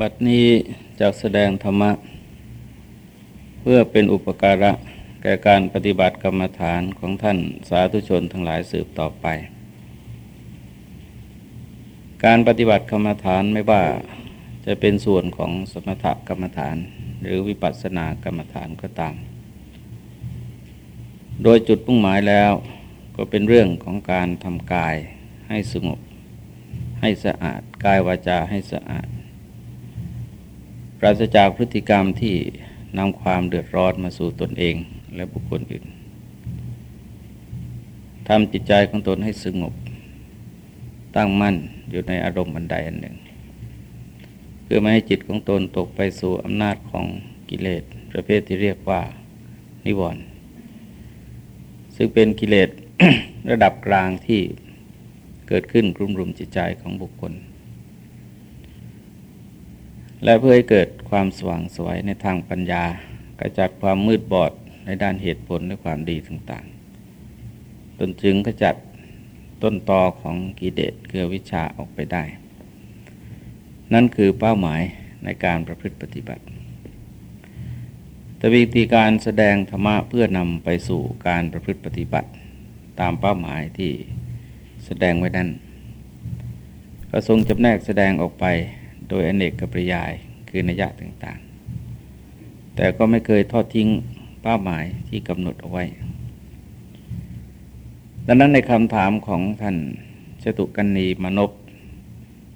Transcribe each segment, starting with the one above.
บัดนี้จะแสดงธรรมะ เพื่อเป็นอุปการะ แก่การปฏิบัติกรรมฐานของท่านสาธุชนทั้งหลายสืบต่อไป การปฏิบัติกรรมฐานไม่ว่าจะเป็นส่วนของสมถกรรมฐาน หรือวิปัสสนากรรมฐานก็ตาม โดยจุดมุ่งหมายแล้วก็เป็นเรื่องของการทำกายให้สงบ ให้สะอาด กายวาจาให้สะอาด ปราศจากพฤติกรรมที่นำความเดือดร้อนมาสู่ตนเองและบุคคลอื่นทำจิตใจของตนให้สงบ ตั้งมั่นอยู่ในอารมณ์บันไดอันหนึ่ง เพื่อไม่ให้จิตของตนตกไปสู่อำนาจของกิเลสประเภทที่เรียกว่า นิวรณ์ซึ่งเป็นกิเลสระดับกลางที่เกิดขึ้นกลุ่มรุมจิตใจของบุคคล และเพื่อให้เกิดความสว่างสวยในทางปัญญากระจัดความมืดบอดในด้านเหตุผลและความดีต่างๆจนจึงกระจัดต้นตอของกิเลสคือวิชาออกไปได้ นั่นคือเป้าหมายในการประพฤติปฏิบัติ แต่วิธีการแสดงธรรมะเพื่อนำไปสู่การประพฤติปฏิบัติ ตามเป้าหมายที่แสดงไว้นั้น ก็ทรงจำแนกแสดงออกไป โดยอเนกกับปริยายคือนัยยะต่างๆ แต่ก็ไม่เคยทอดทิ้งเป้าหมายที่กำหนดเอาไว้ ดังนั้นในคำถามของท่านจตุกันนีมานพ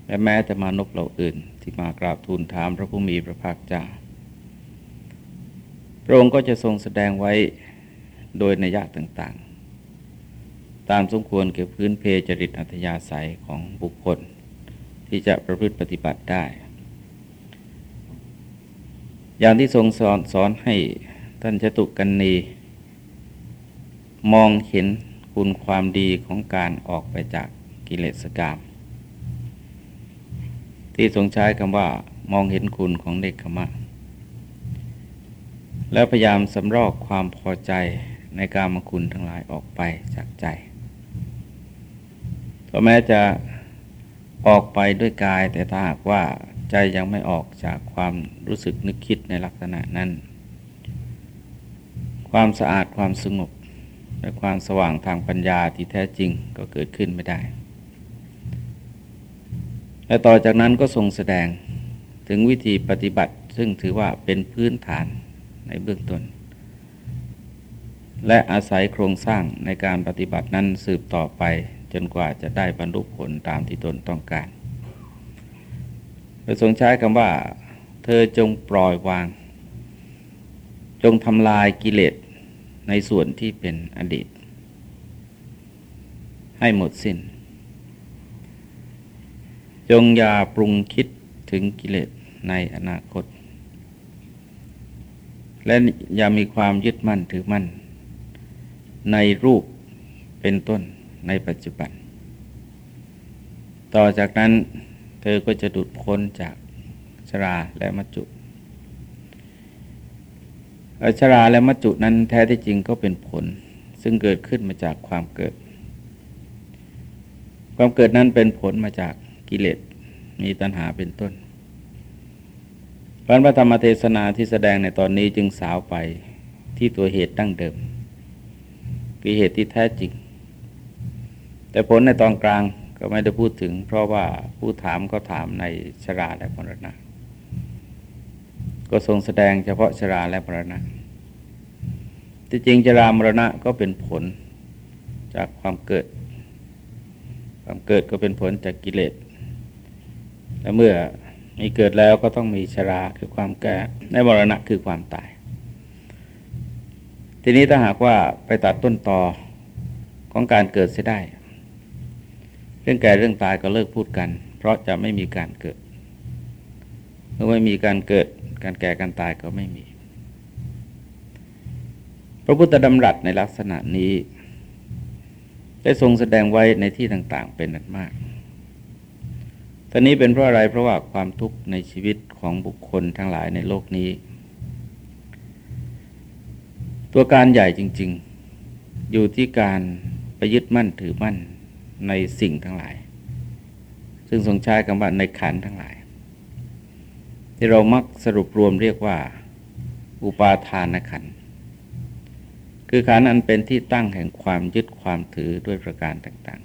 และแม้แต่มานพเหล่าอื่น ที่มากราบทูลถามพระผู้มีพระภาคเจ้าพระองค์ก็จะทรงแสดงไว้โดยนัยยะต่างๆ ตามสมควรเกี่ยวพื้นเพจริตอัธยาศัยของบุคคล ที่จะประพฤติปฏิบัติได้ อย่างที่ทรงสอนสอนให้ท่านจตุกันนีมองเห็นคุณความดีของการออกไปจากกิเลสกรรมที่ทรงใช้คำว่ามองเห็นคุณของเด็กขมะ แล้วพยายามสำรอกความพอใจในการมคุณทั้งหลายออกไปจากใจก็แม้จะ ออกไปด้วยกายแต่ถ้าหากว่าใจยังไม่ออกจากความรู้สึกนึกคิดในลักษณะนั้น ความสะอาดความสงบและความสว่างทางปัญญาที่แท้จริงก็เกิดขึ้นไม่ได้ และต่อจากนั้นก็ทรงแสดงถึงวิธีปฏิบัติซึ่งถือว่าเป็นพื้นฐานในเบื้องต้น และอาศัยโครงสร้างในการปฏิบัตินั้นสืบต่อไป นกว่าจะได้บรรลุผลตามที่ตนต้องการโดยทรงใช้คำว่า เธอจงปล่อยวาง จงทำลายกิเลสในส่วนที่เป็นอดีต ให้หมดสิน้น จงอย่าปรุงคิดถึงกิเลสในอนาคต และอย่ามีความยึดมั่นถือมั่น ในรูปเป็นต้น ในปัจจุบัน ต่อจากนั้นเธอก็จะดุดพ้นจากชราและมัจจุชราและมัจจุนั้นแท้ที่จริงก็เป็นผล ซึ่งเกิดขึ้นมาจากความเกิด ความเกิดนั้นเป็นผลมาจากกิเลสมีตัณหาเป็นต้นพระธรรมเทศนาที่แสดงในตอนนี้จึงสาวไปที่ตัวเหตุตั้งเดิมคือเหตุที่แท้จริง แต่ผลในตอนกลางก็ไม่ได้พูดถึง เพราะว่าผู้ถามก็ถามในชราและมรณะ ก็ทรงแสดงเฉพาะชราและมรณะ ที่จริงชรามรณะก็เป็นผลจากความเกิด ความเกิดก็เป็นผลจากกิเลส และเมื่อมีเกิดแล้วก็ต้องมีชราคือความแก่ในมรณะคือความตาย ทีนี้ถ้าหากว่าไปตัดต้นตอของการเกิดเสียได้ รื่องแก่เรื่องตายก็เลิกพูดกัน เพราะจะไม่มีการเกิดเมื่อไม่มีการเกิด การแก่การตายก็ไม่มี พระพุทธดำรัสในลักษณะนี้ ได้ทรงแสดงไว้ในที่ต่างๆ เป็นนันมากตอนนี้เป็นเพราะอะไรเพราะว่าความทุกข์ในชีวิตของบุคคลทั้งหลายในโลกนี้ ตัวการใหญ่จริง ๆ อยู่ที่การไปยึดมั่นถือมั่น ในสิ่งทั้งหลาย ซึ่งทรงใช้คำว่าในขันทั้งหลาย ที่เรามักสรุปรวมเรียกว่า อุปาทานขันคือขันอันเป็นที่ตั้งแห่งความยึดความถือด้วยประการต่าง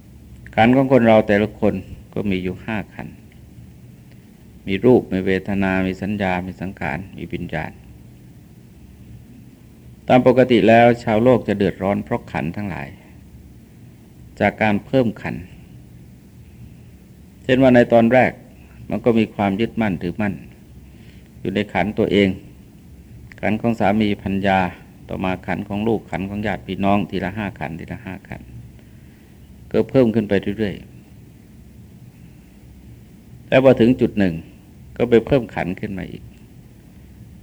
ๆ ขันของคนเราแต่ละคนก็มีอยู่ห้าขัน มีรูป มีเวทนา มีสัญญา มีสังขาร มีวิญญาณ ตามปกติแล้วชาวโลกจะเดือดร้อนเพราะขันทั้งหลาย จากการเพิ่มขัน เช่นว่าในตอนแรกมันก็มีความยึดมั่นถือมั่น อยู่ในขันตัวเอง ขันของสามีพัญญาต่อมาขันของลูกขันของญาติพี่น้องทีละห้าขันทีละห้าขัน ก็เพิ่มขึ้นไปเรื่อยๆแล้วพอถึงจุดหนึ่ง ก็ไปเพิ่มขันขึ้นมาอีก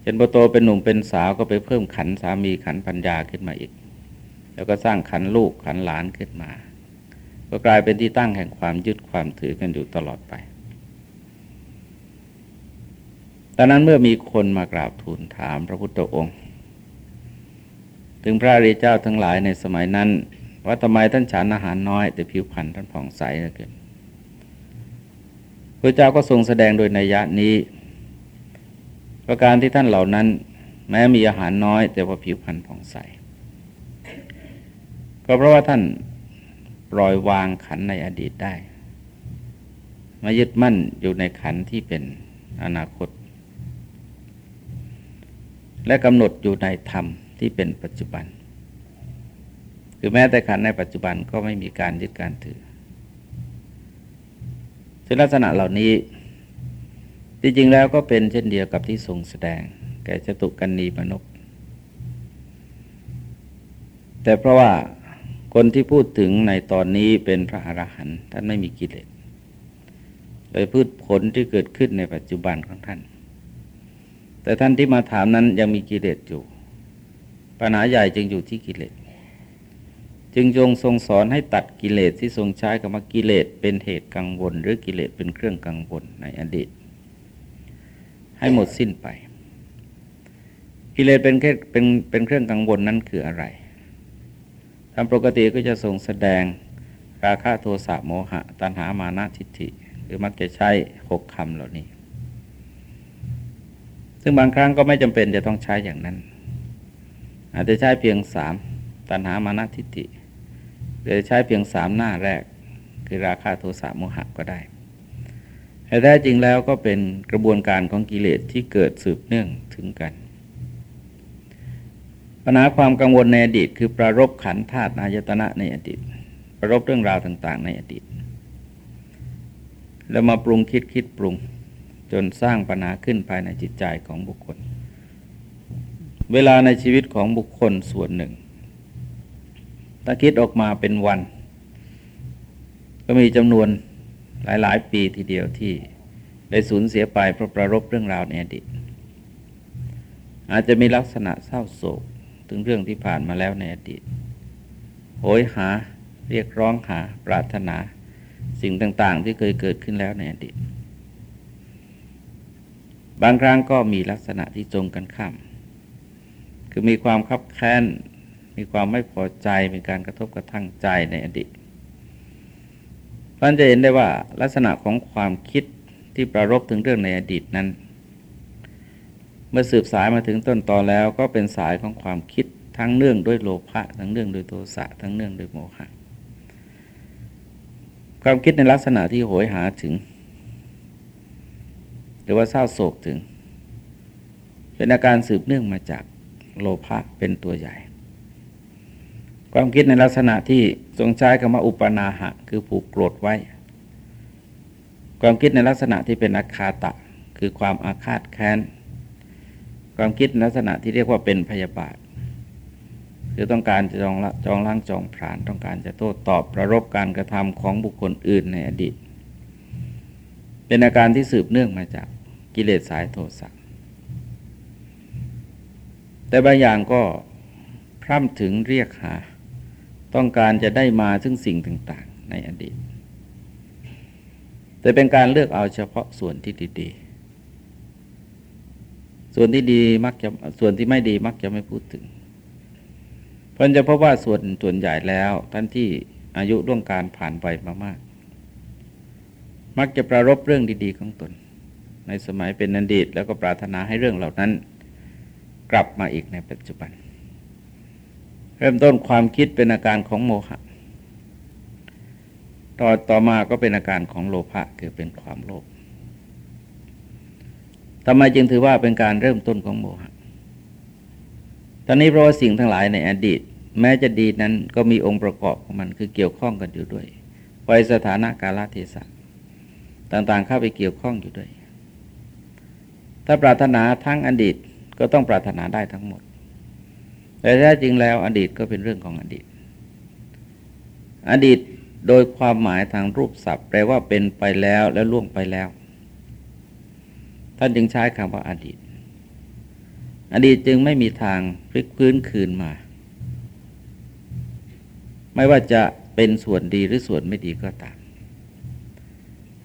เช่นพอโตเป็นหนุ่มเป็นสาวก็ไปเพิ่มขันสามีขันพัญญาขึ้นมาอีก แล้วก็สร้างขันลูกขันหลานขึ้นมา ก็กลายเป็นที่ตั้งแห่งความยึดความถือกันอยู่ตลอดไปตอนนั้นเมื่อมีคนมากราบทูลถามพระพุทธองค์ ถึงพระรีเจ้าทั้งหลายในสมัยนั้น ว่าทำไมท่านฉันอาหารน้อย แต่ผิวพรรณท่านผ่องใสเหลือเกินพระเจ้าก็ทรงแสดงโดยนัยยะนี้ประการที่ท่านเหล่านั้น แม้มีอาหารน้อย แต่ว่าผิวพรรณผ่องใส ก็เพราะว่าท่าน ปล่อยวางขันในอดีตได้มายึดมั่นอยู่ในขันที่เป็นอนาคต และกำหนดอยู่ในธรรมที่เป็นปัจจุบัน คือแม้แต่ขันในปัจจุบันก็ไม่มีการยึดการถือซึ่งลักษณะเหล่านี้ที่จริงแล้วก็เป็นเช่นเดียวกับที่ทรงแสดง แก่จตุกันนีมนุษย์แต่เพราะว่า คนที่พูดถึงในตอนนี้เป็นพระอรหันต์ท่านไม่มีกิเลสโดยพืชผลที่เกิดขึ้นในปัจจุบันของท่าน แต่ท่านที่มาถามนั้นยังมีกิเลสอยู่ ปัญหาใหญ่จึงอยู่ที่กิเลส จึงจงทรงสอนให้ตัดกิเลสที่ทรงใช้คำว่ากิเลสเป็นเหตุกังวล หรือกิเลสเป็นเครื่องกังวลในอดีต ให้หมดสิ้นไป กิเลสเป็นแค่เป็นเป็นเครื่องกังวลนั้นคืออะไร ตามปกติก็จะทรงแสดงราคะโทสะโมหะ ตัณหามานะทิฏฐิ หรือมักจะใช้หกคำเหล่านี้ ซึ่งบางครั้งก็ไม่จำเป็นจะต้องใช้อย่างนั้น อาจจะใช้เพียงสามตัณหามานะทิฏฐิหรือใช้เพียงสามหน้าแรก คือราคาโทสะโมหะก็ได้แต่แท้จริงแล้วก็เป็นกระบวนการของกิเลสที่เกิดสืบเนื่องถึงกัน ปัญหาความกังวลในอดีต คือประรบขันธาตุนายตนะในอดีต ประรบเรื่องราวต่าง ๆ ในอดีต แล้วมาปรุงคิดคิดปรุงจนสร้างปัญหาขึ้นภายในจิตใจของบุคคล เวลาในชีวิตของบุคคลส่วนหนึ่งถ้าคิดออกมาเป็นวัน ก็มีจำนวนหลาย ๆ ปีทีเดียวที่ได้สูญเสียไปเพราะประรบเรื่องราวในอดีต อาจจะมีลักษณะเศร้าโศก ถึงเรื่องที่ผ่านมาแล้วในอดีตโหยหาเรียกร้องหาปรารถนา สิ่งต่างๆ ที่เคยเกิดขึ้นแล้วในอดีต บางครั้งก็มีลักษณะที่ตรงกันข้าม คือมีความคับแค้น มีความไม่พอใจ มีการกระทบกระทั่งใจในอดีตท่านจะเห็นได้ว่าลักษณะของความคิดที่ประรบถึงเรื่องในอดีตนั้น เมื่อสืบสายมาถึงต้นตอแล้วก็เป็นสายของความคิดทั้งเนื่องด้วยโลภะทั้งเนื่องด้วยโทสะทั้งเนื่องด้วยโมหะความคิดในลักษณะที่โหยหาถึง หรือว่าเศร้าโศกถึง เป็นอาการสืบเนื่องมาจากโลภะเป็นตัวใหญ่ ความคิดในลักษณะที่ทรงใช้คำว่าอุปนาหะ คือผูกโกรธไว้ ความคิดในลักษณะที่เป็นอาคาตะ คือความอาฆาตแค้น ความคิดลักษณะที่เรียกว่าเป็นพยาบาทคือต้องการจะจองจองล้างจองผรานต้องการจะโต้ตอบประรบการกระทำของบุคคลอื่นในอดีต เป็นอาการที่สืบเนื่องมาจากกิเลสสายโทสะแต่บางอย่างก็พร่ำถึงเรียกหา ต้องการจะได้มาซึ่งสิ่งต่าง ๆ ในอดีต แต่เป็นการเลือกเอาเฉพาะส่วนที่ดีๆ ส่วนที่ดีมักจะส่วนที่ไม่ดีมักจะไม่พูดถึงเพราะจะพบว่าส่วนส่วนใหญ่แล้วท่านที่อายุร่วงการผ่านไปมามาก มักจะประรบเรื่องดีๆของตน ในสมัยเป็นอดีตแล้วก็ปรารถนาให้เรื่องเหล่านั้น กลับมาอีกในปัจจุบัน เริ่มต้นความคิดเป็นอาการของโมหะต่อต่อมาก็เป็นอาการของโลภะคือเป็นความโลภ ทำไมจึงถือว่าเป็นการเริ่มต้นของโมหะตอนนี้เพราะว่าสิ่งทั้งหลายในอดีต แม้จะดีนั้นก็มีองค์ประกอบของมันคือเกี่ยวข้องกันอยู่ด้วยไยสถานะกาลเทศะต่างๆเข้าไปเกี่ยวข้องอยู่ด้วย ถ้าปรารถนาทั้งอดีตก็ต้องปรารถนาได้ทั้งหมด แต่แท้จริงแล้วอดีตก็เป็นเรื่องของอดีต อดีตโดยความหมายทางรูปศัพท์ แปลว่าเป็นไปแล้วและล่วงไปแล้ว ท่านจึงใช้คำว่าอดีต อดีตจึงไม่มีทางพลิกพื้นคืนมา ไม่ว่าจะเป็นส่วนดีหรือส่วนไม่ดีก็ตาม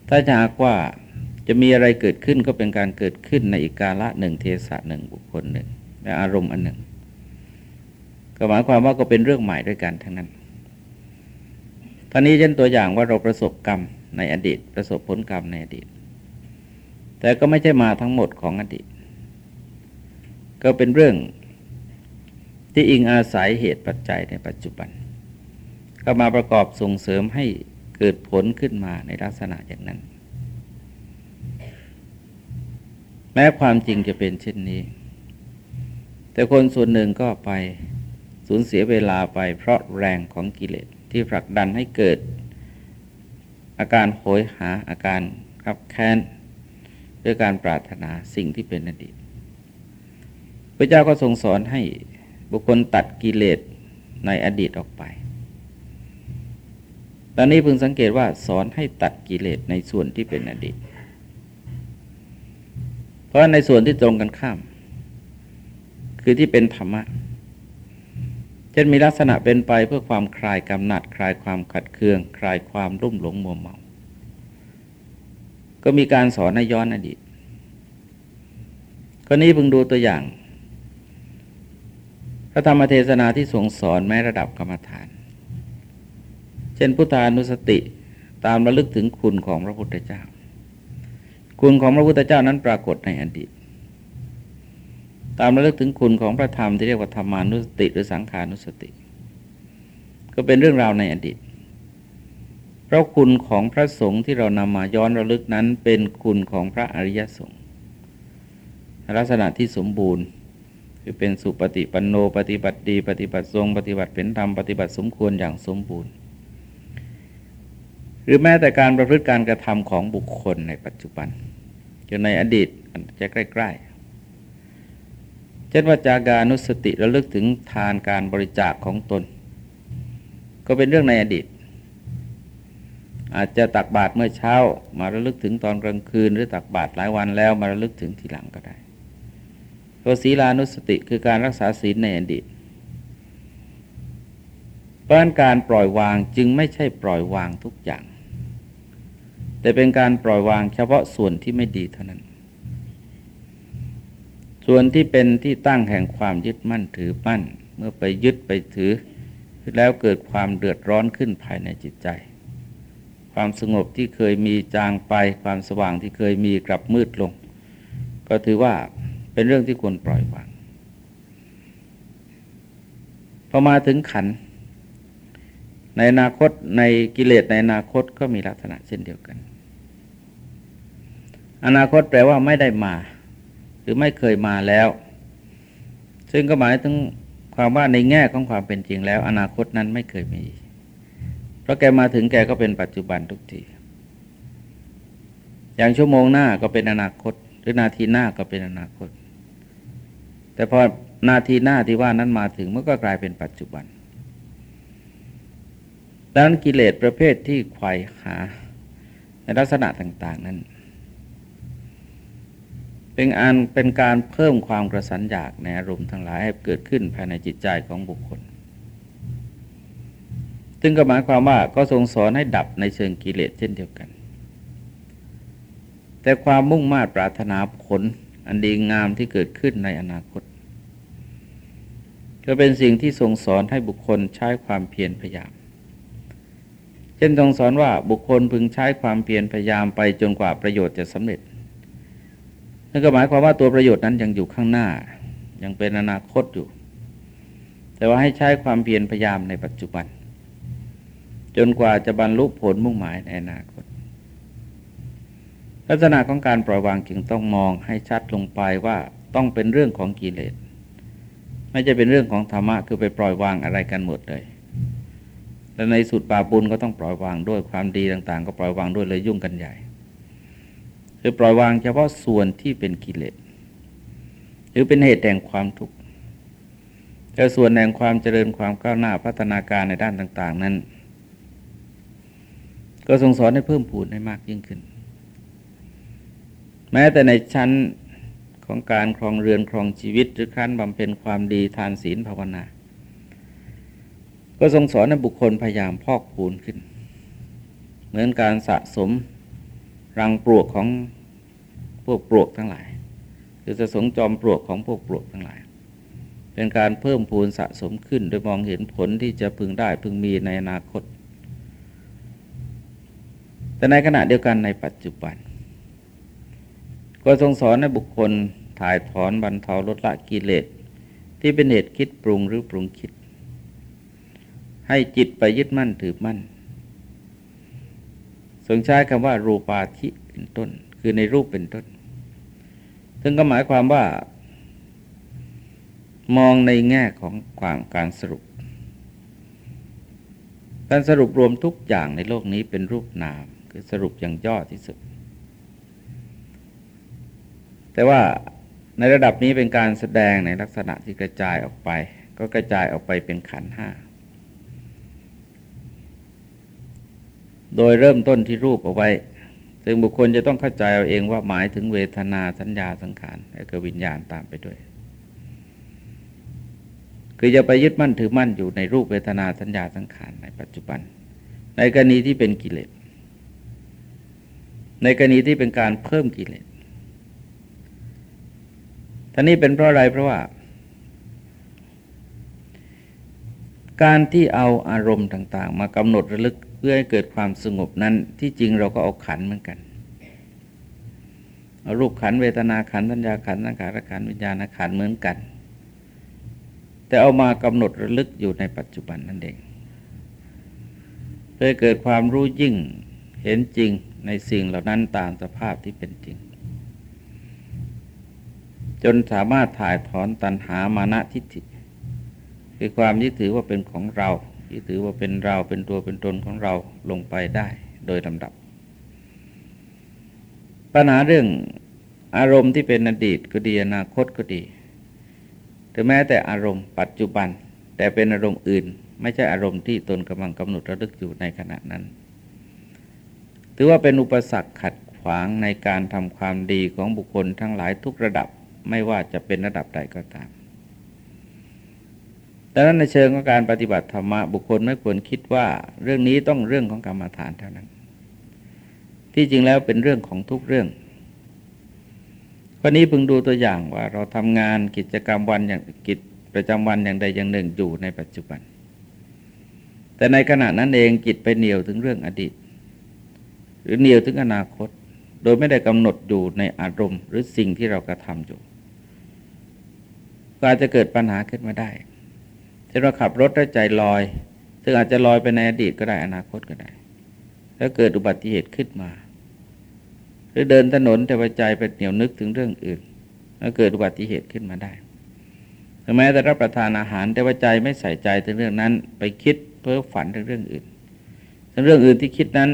ถ้าจะหากว่าจะมีอะไรเกิดขึ้นก็เป็นการเกิดขึ้นในอีกกาละหนึ่งเทศะหนึ่งบุคคลหนึ่งและอารมณ์อันหนึ่ง ก็หมายความว่าก็เป็นเรื่องใหม่ด้วยกันทั้งนั้นท่านี้เช่นตัวอย่างว่าเราประสบกรรมในอดีต ประสบผลกรรมในอดีต แต่ก็ไม่ใช่มาทั้งหมดของอดีต ก็เป็นเรื่องที่อิงอาศัยเหตุปัจจัยในปัจจุบัน ก็มาประกอบส่งเสริมให้เกิดผลขึ้นมาในลักษณะอย่างนั้น แม้ความจริงจะเป็นเช่นนี้ แต่คนส่วนหนึ่งก็ไปสูญเสียเวลาไปเพราะแรงของกิเลสที่ผลักดันให้เกิด อาการโหยหาอาการขับแค้น ด้วยการปรารถนาสิ่งที่เป็นอดีต พระเจ้าก็ทรงสอนให้บุคคลตัดกิเลสในอดีตออกไป ตอนนี้พึงสังเกตว่าสอนให้ตัดกิเลสในส่วนที่เป็นอดีต เพราะในส่วนที่ตรงกันข้าม คือที่เป็นธรรมะเช่นมีลักษณะเป็นไปเพื่อความคลายกำหนัด คลายความขัดเคือง คลายความรุ่มหลงมัวเมา ก็มีการสอนให้ย้อนอดีตก็นี้พึงดูตัวอย่าง พระธรรมเทศนาที่ทรงสอนแม้ระดับกรรมฐาน เช่นพุทธานุสติตามระลึกถึงคุณของพระพุทธเจ้า คุณของพระพุทธเจ้านั้นปรากฏในอดีต ตามระลึกถึงคุณของพระธรรมที่เรียกว่าธรรมานุสติ หรือสังขานุสติ ก็เป็นเรื่องราวในอดีต ราะคุณของพระสงฆ์ที่เรานำมาย้อนระลึกนั้นเป็นคุณของพระอริยสงฆ์ลักษณะที่สมบูรณ์ คือเป็นสุปฏิปันโนปฏิบัติดี ปฏิบัติทรง ปฏิบัติเป็นธรรมปฏิบัติสมควรอย่างสมบูรณ์ หรือแม้แต่การประพฤติการกระทำของบุคคลในปัจจุบันจนในอดีตจะใกล้ๆเช่นว่าจากานุสติระลึกถึงทานการบริจาคของตน ก็เป็นเรื่องในอดีต อาจจะตักบาตรเมื่อเช้า มาระลึกถึงตอนกลางคืน หรือตักบาตรหลายวันแล้วมาระลึกถึงทีหลังก็ได้ตัวศีลานุสติคือการรักษาศีลในอดีตเพราะการปล่อยวางจึงไม่ใช่ปล่อยวางทุกอย่าง แต่เป็นการปล่อยวางเฉพาะส่วนที่ไม่ดีเท่านั้น ส่วนที่เป็นที่ตั้งแห่งความยึดมั่นถือมั่น เมื่อไปยึดไปถือแล้วเกิดความเดือดร้อนขึ้นภายในจิตใจ ความสงบที่เคยมีจางไป ความสว่างที่เคยมีกลับมืดลง ก็ถือว่าเป็นเรื่องที่ควรปล่อยวางพอมาถึงขัน ในอนาคตในกิเลสในอนาคตก็มีลักษณะเช่นเดียวกัน อนาคตแปลว่าไม่ได้มา หรือไม่เคยมาแล้ว ซึ่งก็หมายถึงความว่าในแง่ของความเป็นจริงแล้ว อนาคตนั้นไม่เคยมี เพราะแกมาถึงแกก็เป็นปัจจุบันทุกที อย่างชั่วโมงหน้าก็เป็นอนาคต หรือนาทีหน้าก็เป็นอนาคต แต่พอนาทีหน้าที่ว่านั้นมาถึงมันก็กลายเป็นปัจจุบัน ดังนั้นกิเลสประเภทที่ไขว่หา ในลักษณะต่าง ๆ นั้น เป็นอันเป็นการเพิ่มความกระสันอยากในอารมณ์ทั้งหลายให้เกิดขึ้นภายในจิตใจของบุคคล ซึ่งก็หมายความว่าก็ทรงสอนให้ดับในเชิงกิเลสเช่นเดียวกัน แต่ความมุ่งมา่ปรารถนาผลอันดีงามที่เกิดขึ้นในอนาคต ก็เป็นสิ่งที่ทรงสอนให้บุคคลใช้ความเพียรพยายาม เช่นทรงสอนว่าบุคคลพึงใช้ความเพียรพยายามไปจนกว่าประโยชน์จะสำเร็จนั่นก็หมายความว่าตัวประโยชน์นั้นยังอยู่ข้างหน้า ยังเป็นอนาคตอยู่ แต่ว่าให้ใช้ความเพียรพยายามในปัจจุบัน จนกว่าจะบรรลุผลมุ่งหมายในอนาคต ลักษณะของการปล่อยวางจึงต้องมองให้ชัดลงไปว่าต้องเป็นเรื่องของกิเลสไม่จะเป็นเรื่องของธรรมะคือไปปล่อยวางอะไรกันหมดเลยและในสุดป่าบุญก็ต้องปล่อยวางด้วยความดีต่าง ๆ ก็ปล่อยวางด้วยเลยยุ่งกันใหญ่คือปล่อยวางเฉพาะส่วนที่เป็นกิเลสหรือเป็นเหตุแห่งความทุกข์แต่ส่วนแห่งความเจริญความก้าวหน้าพัฒนาการในด้านต่าง ๆ นั้น ก็ทรงสอนให้เพิ่มพูนให้มากยิ่งขึ้น แม้แต่ในชั้นของการครองเรือนครองชีวิต หรือขั้นบำเพ็ญความดีทานศีลภาวนา ก็ทรงสอนให้บุคคลพยายามพอกพูนขึ้น เหมือนการสะสมรังปลวกของพวกปลวกทั้งหลาย คือสะสมจอมปลวกของพวกปลวกทั้งหลาย เป็นการเพิ่มพูนสะสมขึ้น โดยมองเห็นผลที่จะพึงได้พึงมีในอนาคต แต่ในขณะเดียวกันในปัจจุบัน ก็ทรงสอนให้บุคคลถ่ายถอนบรรเทาลดละกิเลสที่เป็นเหตุคิดปรุงหรือปรุงคิด ให้จิตไปยึดมั่นถือมั่นทรงใช้คำว่า รูปาธิเป็นต้น คือในรูปเป็นต้น ซึ่งก็หมายความว่า มองในแง่ของความการสรุปการสรุปรวมทุกอย่างในโลกนี้เป็นรูปนาม คือสรุปอย่างย่อที่สุด แต่ว่าในระดับนี้เป็นการแสดงในลักษณะที่กระจายออกไป ก็กระจายออกไปเป็นขันห้า โดยเริ่มต้นที่รูปเอาไว้ ซึ่งบุคคลจะต้องเข้าใจเอาเองว่าหมายถึงเวทนาสัญญาสังขารและก็วิญญาณตามไปด้วย คือจะไปยึดมั่นถือมั่นอยู่ในรูปเวทนาสัญญาสังขารในปัจจุบัน ในกรณีที่เป็นกิเลส ในกรณีที่เป็นการเพิ่มกิเลสท่านี้เป็นเพราะอะไรเพราะว่า การที่เอาอารมณ์ต่าง ๆ มากำหนดระลึกเพื่อให้เกิดความสงบนั้นที่จริงเราก็เอาขันเหมือนกันเอารูปขันเวทนาขันสัญญาขันสังขารขันวิญญาณขันเหมือนกัน แต่เอามากำหนดระลึกอยู่ในปัจจุบันนั่นเองเพื่อเกิดความรู้ยิ่งเห็นจริง ในสิ่งเหล่านั้นตามสภาพที่เป็นจริง จนสามารถถ่ายถอนตัณหามานะทิฏฐิคือความยึดถือว่าเป็นของเราที่ถือว่าเป็นเราเป็นตัวเป็นตนของเราลงไปได้โดยลำดับ ปัญหาเรื่องอารมณ์ที่เป็นอดีตก็ดีอนาคตก็ดีหรือแม้แต่อารมณ์ปัจจุบัน แต่เป็นอารมณ์อื่น ไม่ใช่อารมณ์ที่ตนกำลังกำหนดระลึกอยู่ในขณะนั้น ถือว่าเป็นอุปสรรคขัดขวางในการทำความดีของบุคคลทั้งหลายทุกระดับไม่ว่าจะเป็นระดับใดก็ตามดังนั้นในเชิงของการปฏิบัติธรรมะบุคคลไม่ควรคิดว่าเรื่องนี้ต้องเรื่องของกรรมฐานเท่านั้น ที่จริงแล้วเป็นเรื่องของทุกเรื่องวันนี้พึงดูตัวอย่างว่าเราทำงานกิจกรรมวันอย่างกิจประจำวันอย่างใดอย่างหนึ่งอยู่ในปัจจุบัน แต่ในขณะนั้นเองจิตไปเหนียวถึงเรื่องอดีต หรือเหนียวถึงอนาคต โดยไม่ได้กำหนดอยู่ในอารมณ์ หรือสิ่งที่เรากระทำอยู่ก็อาจจะเกิดปัญหาขึ้นมาได้เช่นเราขับรถแล้วใจลอย ซึ่งอาจจะลอยไปในอดีตก็ได้อนาคตก็ได้ แล้วเกิดอุบัติเหตุขึ้นมา หรือเดินถนนแต่ว่าใจไปเหนียวนึกถึงเรื่องอื่น แล้วเกิดอุบัติเหตุขึ้นมาได้ถึงแม้แต่รับประทานอาหารแต่ว่าใจไม่ใส่ใจถึงเรื่องนั้น ไปคิดเพ้อฝันถึงเรื่องอื่นถึงเรื่องอื่นที่คิดนั้น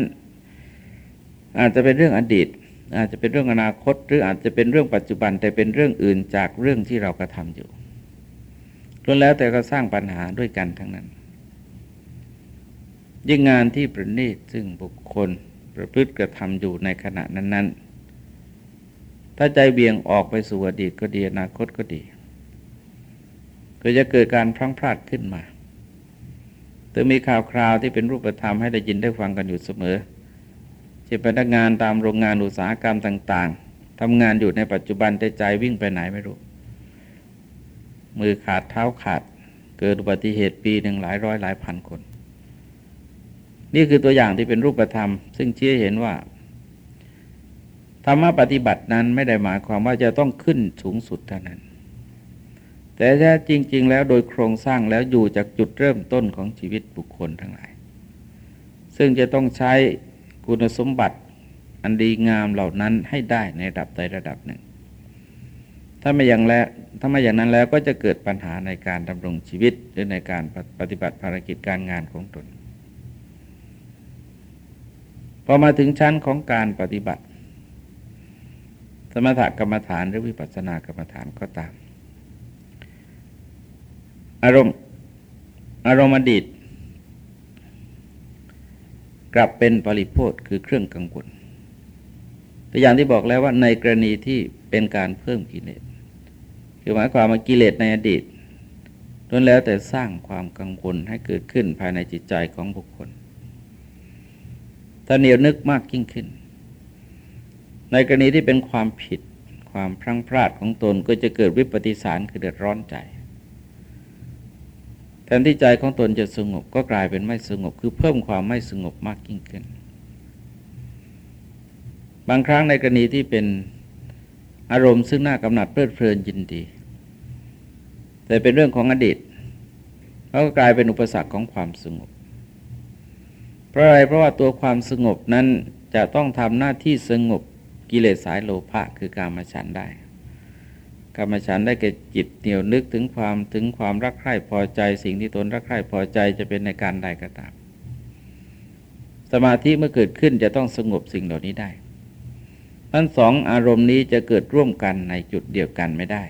อาจจะเป็นเรื่องอดีต อาจจะเป็นเรื่องอนาคต หรืออาจจะเป็นเรื่องปัจจุบันแต่เป็นเรื่องอื่นจากเรื่องที่เรากระทำอยู่ล้วนแล้วแต่ก็สร้างปัญหาด้วยกันทั้งนั้น ยิ่งงานที่ประณีตซึ่งบุคคลประพฤติกระทำอยู่ในขณะนั้น ๆ ถ้าใจเบี่ยงออกไปสู่อดีตก็ดีอนาคตก็ดี ก็จะเกิดการพลั้งพลาดขึ้นมาแต่มีข่าวคราวที่เป็นรูปธรรมให้ได้ยินได้ฟังกันอยู่เสมอ เช่นพนักงานตามโรงงานอุตสาหกรรมต่าง ๆทำงานอยู่ในปัจจุบันแต่ใจวิ่งไปไหนไม่รู้ มือขาดเท้าขาด เกิดอุบัติเหตุปีหนึ่งหลายร้อยหลายพันคน นี่คือตัวอย่างที่เป็นรูปธรรม ซึ่งชี้เห็นว่าธรรมะปฏิบัตินั้นไม่ได้หมายความว่าจะต้องขึ้นสูงสุดเท่านั้นแต่แท้จริง ๆ แล้วโดยโครงสร้างแล้วอยู่จากจุดเริ่มต้นของชีวิตบุคคลทั้งหลาย ซึ่งจะต้องใช้ คุณสมบัติอันดีงามเหล่านั้นให้ได้ในระดับใดระดับหนึ่ง ถ้าไม่อย่างแล้วถ้าไม่อย่างนั้นแล้วก็จะเกิดปัญหาในการดำรงชีวิตหรือในการปฏิบัติภารกิจการงานของตนพอมาถึงชั้นของการปฏิบัติ สมถกรรมฐานหรือวิปัสสนากรรมฐานก็ตาม อารมณ์อารมณ์อดีต กลับเป็นปริโพธคือเครื่องกังวลตัวอย่างที่บอกแล้วว่าในกรณีที่เป็นการเพิ่มกิเลสคือหมายความว่ากิเลสในอดีตล้วนแล้วแต่สร้างความกังวลให้เกิดขึ้นภายในจิตใจของบุคคล ถ้าเหนียวนึกมากยิ่งขึ้น ในกรณีที่เป็นความผิดความพลั้งพลาดของตนก็จะเกิดวิปฏิสารคือเดือดร้อนใจ แทนที่ใจของตนจะสงบก็กลายเป็นไม่สงบ คือเพิ่มความไม่สงบมากยิ่งขึ้น บางครั้งในกรณีที่เป็นอารมณ์ซึ่งน่ากำหนัดเพลิดเพลินยินดี แต่เป็นเรื่องของอดีตก็กลายเป็นอุปสรรคของความสงบ เพราะอะไรเพราะว่าตัวความสงบนั้นจะต้องทำหน้าที่สงบกิเลสสายโลภะคือการมาฉันได้ การมฉันได้แก่จิตเหนียวนึกถึงความถึงความรักใคร่พอใจ สิ่งที่ตนรักใคร่พอใจจะเป็นในการใดก็ตาม สมาธิเมื่อเกิดขึ้นจะต้องสงบสิ่งเหล่านี้ได้ทั้งสองอารมณ์นี้จะเกิดร่วมกันในจุดเดียวกันไม่ได้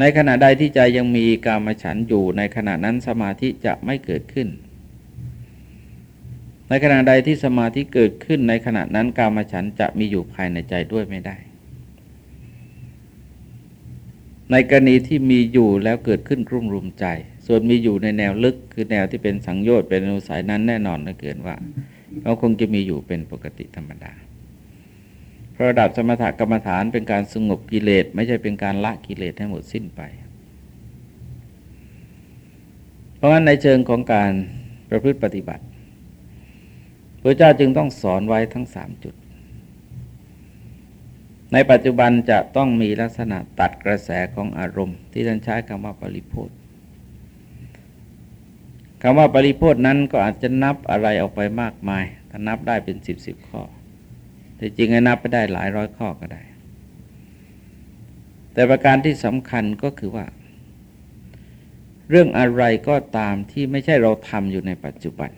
ในขณะใดที่ใจยังมีการมฉันอยู่ในขณะนั้นสมาธิจะไม่เกิดขึ้น ในขณะใดที่สมาธิเกิดขึ้นในขณะนั้นกามฉันจะมีอยู่ภายในใจด้วยไม่ได้ ในกรณีที่มีอยู่แล้วเกิดขึ้นกลุ่มรุมใจ ส่วนมีอยู่ในแนวลึกคือแนวที่เป็นสังโยชน์เป็นอนุสัยนั้นแน่นอนนะเกินว่าเราคงจะมีอยู่เป็นปกติธรรมดาเพราะระดับสมถกรรมฐานเป็นการสงบกิเลสไม่ใช่เป็นการละกิเลสให้หมดสิ้นไป เพราะฉะนั้นในเชิงของการประพฤติปฏิบัติพระเจ้าจึงต้องสอนไว้ทั้งสามจุด ในปัจจุบันจะต้องมีลักษณะตัดกระแสของอารมณ์ ที่ท่านใช้คำว่าปริโพธคำว่าปริโพธนั้นก็อาจจะนับอะไรออกไปมากมาย ถ้านับได้เป็นสิบสิบข้อ แต่จริงไอ้นับไปได้หลายร้อยข้อก็ได้ แต่ประการที่สำคัญก็คือว่า เรื่องอะไรก็ตามที่ไม่ใช่เราทำอยู่ในปัจจุบัน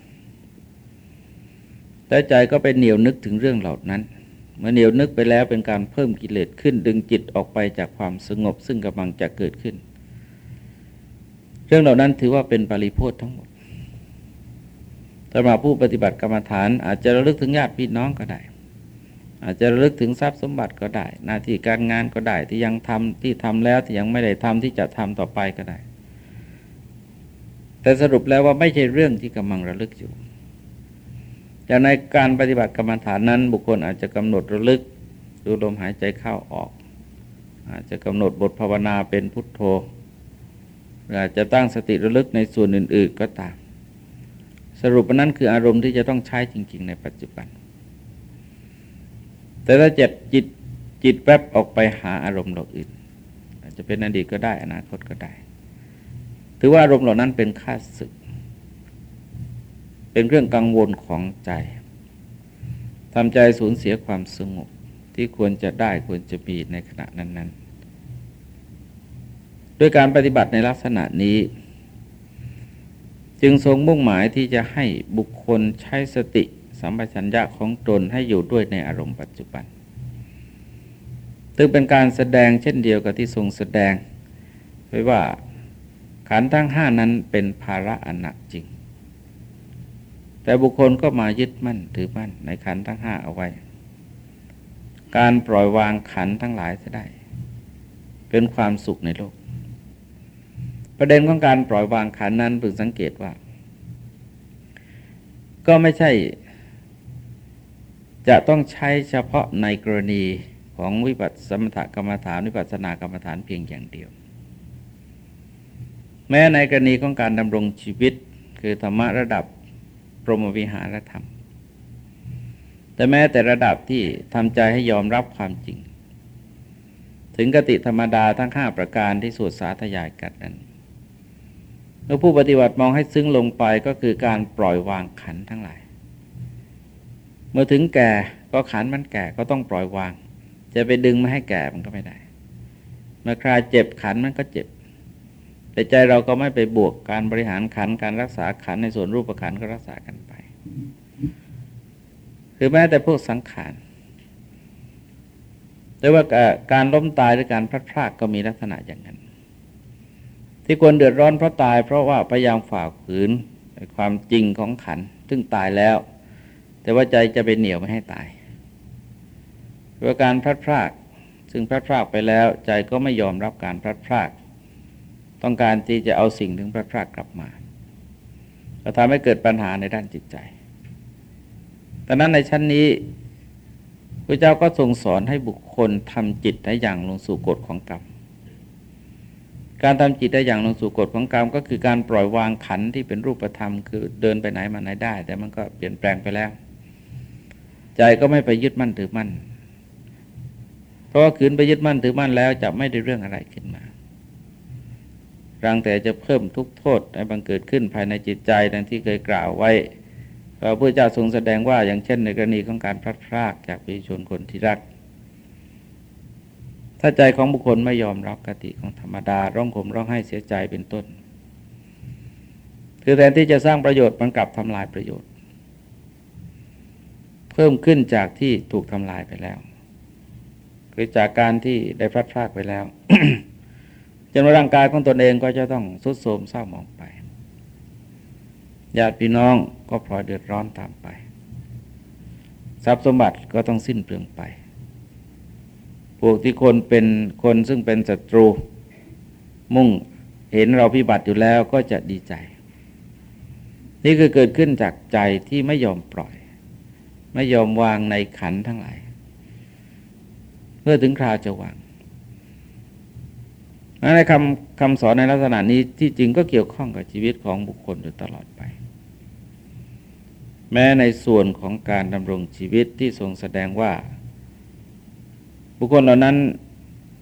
แล้วใจก็ไปเหนียวนึกถึงเรื่องเหล่านั้น มื่อเหนียวนึกไปแล้วเป็นการเพิ่มกิเลสขึ้น ดึงจิตออกไปจากความสงบซึ่งกำลังจะเกิดขึ้น เรื่องเหล่านั้นถือว่าเป็นปริโพธทั้งหมดสำหรับผู้ปฏิบัติกรรมฐาน อาจจะระลึกถึงญาติพี่น้องก็ได้ อาจจะระลึกถึงทรัพย์สมบัติก็ได้ หน้าที่การงานก็ได้ที่ยังทำที่ทำแล้วที่ยังไม่ได้ทำที่จะทำต่อไปก็ได้ แต่สรุปแล้วว่าไม่ใช่เรื่องที่กำลังระลึกอยู่ อย่างในการปฏิบัติกรรมฐานนั้น บุคคลอาจจะกำหนดระลึกดูลมหายใจเข้าออก อาจจะกำหนดบทภาวนาเป็นพุทโธหรืออาจจะตั้งสติระลึกในส่วนอื่น ๆ ก็ตาม สรุปนั้นคืออารมณ์ที่จะต้องใช้จริง ๆ ในปัจจุบัน แต่ถ้าจิตจิตจิตแป๊บออกไปหาอารมณ์เหล่าอื่น อาจจะเป็นอดีตก็ได้อนาคตก็ได้ ถือว่าอารมณ์เหล่านั้นเป็นค่าศึก เป็นเรื่องกังวลของใจทำใจสูญเสียความสงบที่ควรจะได้ควรจะมีในขณะนั้นๆด้วยการปฏิบัติในลักษณะนี้ จึงทรงมุ่งหมายที่จะให้บุคคลใช้สติสัมปชัญญะของตนให้อยู่ด้วยในอารมณ์ปัจจุบันซึ่งเป็นการแสดงเช่นเดียวกับที่ทรงแสดง ไว้ว่าขันทั้งห้านั้นเป็นภาระอันหนักจริง แต่บุคคลก็มายึดมั่นถือมั่นในขันทั้งห้าเอาไว้ การปล่อยวางขันทั้งหลายจะได้ เป็นความสุขในโลก ประเด็นของการปล่อยวางขันนั้นพึงสังเกตว่า ก็ไม่ใช่ จะต้องใช้เฉพาะในกรณีของวิปัสสมถกรรมฐานวิปัสสนากรรมฐานเพียงอย่างเดียว แม้ในกรณีของการดำรงชีวิต คือธรรมะระดับ พรหมวิหารธรรม แต่แม้แต่ระดับที่ทำใจให้ยอมรับความจริง ถึงกติธรรมดาทั้งห้าประการที่สวดสาธยายกันนั้นเมื่อผู้ปฏิบัติมองให้ซึ้งลงไปก็คือการปล่อยวางขันทั้งหลาย เมื่อถึงแก่ก็ขันมันแก่ก็ต้องปล่อยวาง จะไปดึงไม่ให้แก่มันก็ไม่ได้ เมื่อคราเจ็บขันมันก็เจ็บ แต่ใจเราก็ไม่ไปบวกการบริหารขันการรักษาขันในส่วนรูปขันก็รักษากันไป คือแม้แต่พวกสังขารแต่ว่าการล้มตายหรือการพลัดพรากก็มีลักษณะอย่างนั้น ที่ควรเดือดร้อนเพราะตาย เพราะว่าพยายามฝ่าฝืนความจริงของขันซึ่งตายแล้ว แต่ว่าใจจะไปเหนียวไม่ให้ตายเพราะการพลัดพราก ซึ่งพลัดพรากไปแล้ว ใจก็ไม่ยอมรับการพลัดพราก ต้องการที่จะเอาสิ่งถึงพลัดพรากกลับมาก็ทำให้เกิดปัญหาในด้านจิตใจแต่นั้นในชั้นนี้พระเจ้าก็ทรงสอนให้บุคคลทำจิตให้อย่างลงสู่กฎของกรรม การทำจิตได้อย่างลงสู่กฎของกรรม ก็คือการปล่อยวางขันที่เป็นรูปธรรม คือเดินไปไหนมาไหนได้ แต่มันก็เปลี่ยนแปลงไปแล้ว ใจก็ไม่ไปยึดมั่นถือมั่น เพราะว่าขืนไปยึดมั่นถือมั่นแล้วจะไม่ได้เรื่องอะไรขึ้นมา รังแต่จะเพิ่มทุกโทษให้บังเกิดขึ้นภายในจิตใจดังที่เคยกล่าวไว้พระพุทธเจ้าทรงแสดงว่าอย่างเช่นในกรณีของการพลัดพรากจากปิชนคนที่รัก ถ้าใจของบุคคลไม่ยอมรับกติของธรรมดา ร้องขมร้องไห้เสียใจเป็นต้น คือแทนที่จะสร้างประโยชน์มันกลับทำลายประโยชน์ เพิ่มขึ้นจากที่ถูกทำลายไปแล้ว คือจากการที่ได้พลัดพรากไปแล้ว จนร่างกายของตนเองก็จะต้องสุดโทรมเศร้าหมองไปญาติพี่น้องก็พลอยเดือดร้อนตามไป ทรัพย์สมบัติก็ต้องสิ้นเปลืองไปพวกที่คนเป็นคนซึ่งเป็นศัตรู มุ่งเห็นเราพิบัติอยู่แล้วก็จะดีใจ นี่คือเกิดขึ้นจากใจที่ไม่ยอมปล่อย ไม่ยอมวางในขันทั้งหลาย เมื่อถึงคราวจะวาง ในคำคำสอนในลักษณะนี้ที่จริงก็เกี่ยวข้องกับชีวิตของบุคคลอยู่ตลอดไป แม้ในส่วนของการดำรงชีวิตที่ทรงแสดงว่า บุคคลเหล่านั้น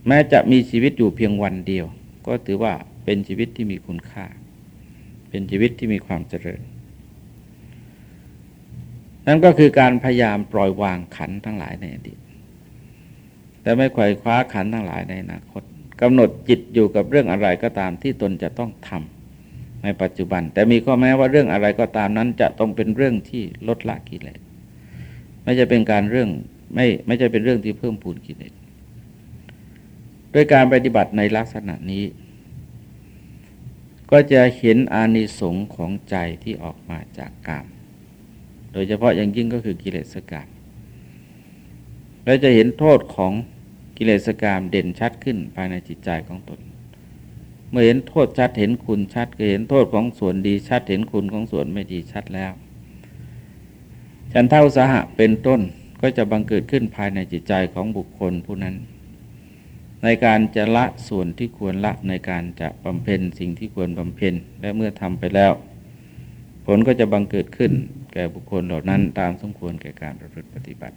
แม้จะมีชีวิตอยู่เพียงวันเดียว ก็ถือว่าเป็นชีวิตที่มีคุณค่า เป็นชีวิตที่มีความเจริญ นั่นก็คือการพยายามปล่อยวางขันทั้งหลายในอดีต แต่ไม่ไขว่คว้าขันทั้งหลายในอนาคต กำหนดจิตอยู่กับเรื่องอะไรก็ตามที่ตนจะต้องทำในปัจจุบัน แต่มีข้อแม้ว่าเรื่องอะไรก็ตามนั้นจะต้องเป็นเรื่องที่ลดละกิเลสไม่จะเป็นการเรื่องไม่ไม่ใช่เป็นเรื่องที่เพิ่มพูนกิเลสด้วยการปฏิบัติในลักษณะนี้ ก็จะเห็นอานิสงส์ของใจที่ออกมาจากกามโดยเฉพาะอย่างยิ่งก็คือกิเลสกามและจะเห็นโทษของ กิเลสกามเด่นชัดขึ้นภายในจิตใจของตน เมื่อเห็นโทษชัดเห็นคุณชัดก็เห็นโทษของส่วนดีชัดเห็นคุณของส่วนไม่ดีชัดแล้วฉันเท่าสหะเป็นต้นก็จะบังเกิดขึ้นภายในจิตใจของบุคคลผู้นั้น ในการจะละส่วนที่ควรละในการจะบำเพ็ญสิ่งที่ควรบำเพ็ญและเมื่อทำไปแล้ว ผลก็จะบังเกิดขึ้นแก่บุคคลเหล่านั้นตามสมควรแก่การประพฤติปฏิบัติ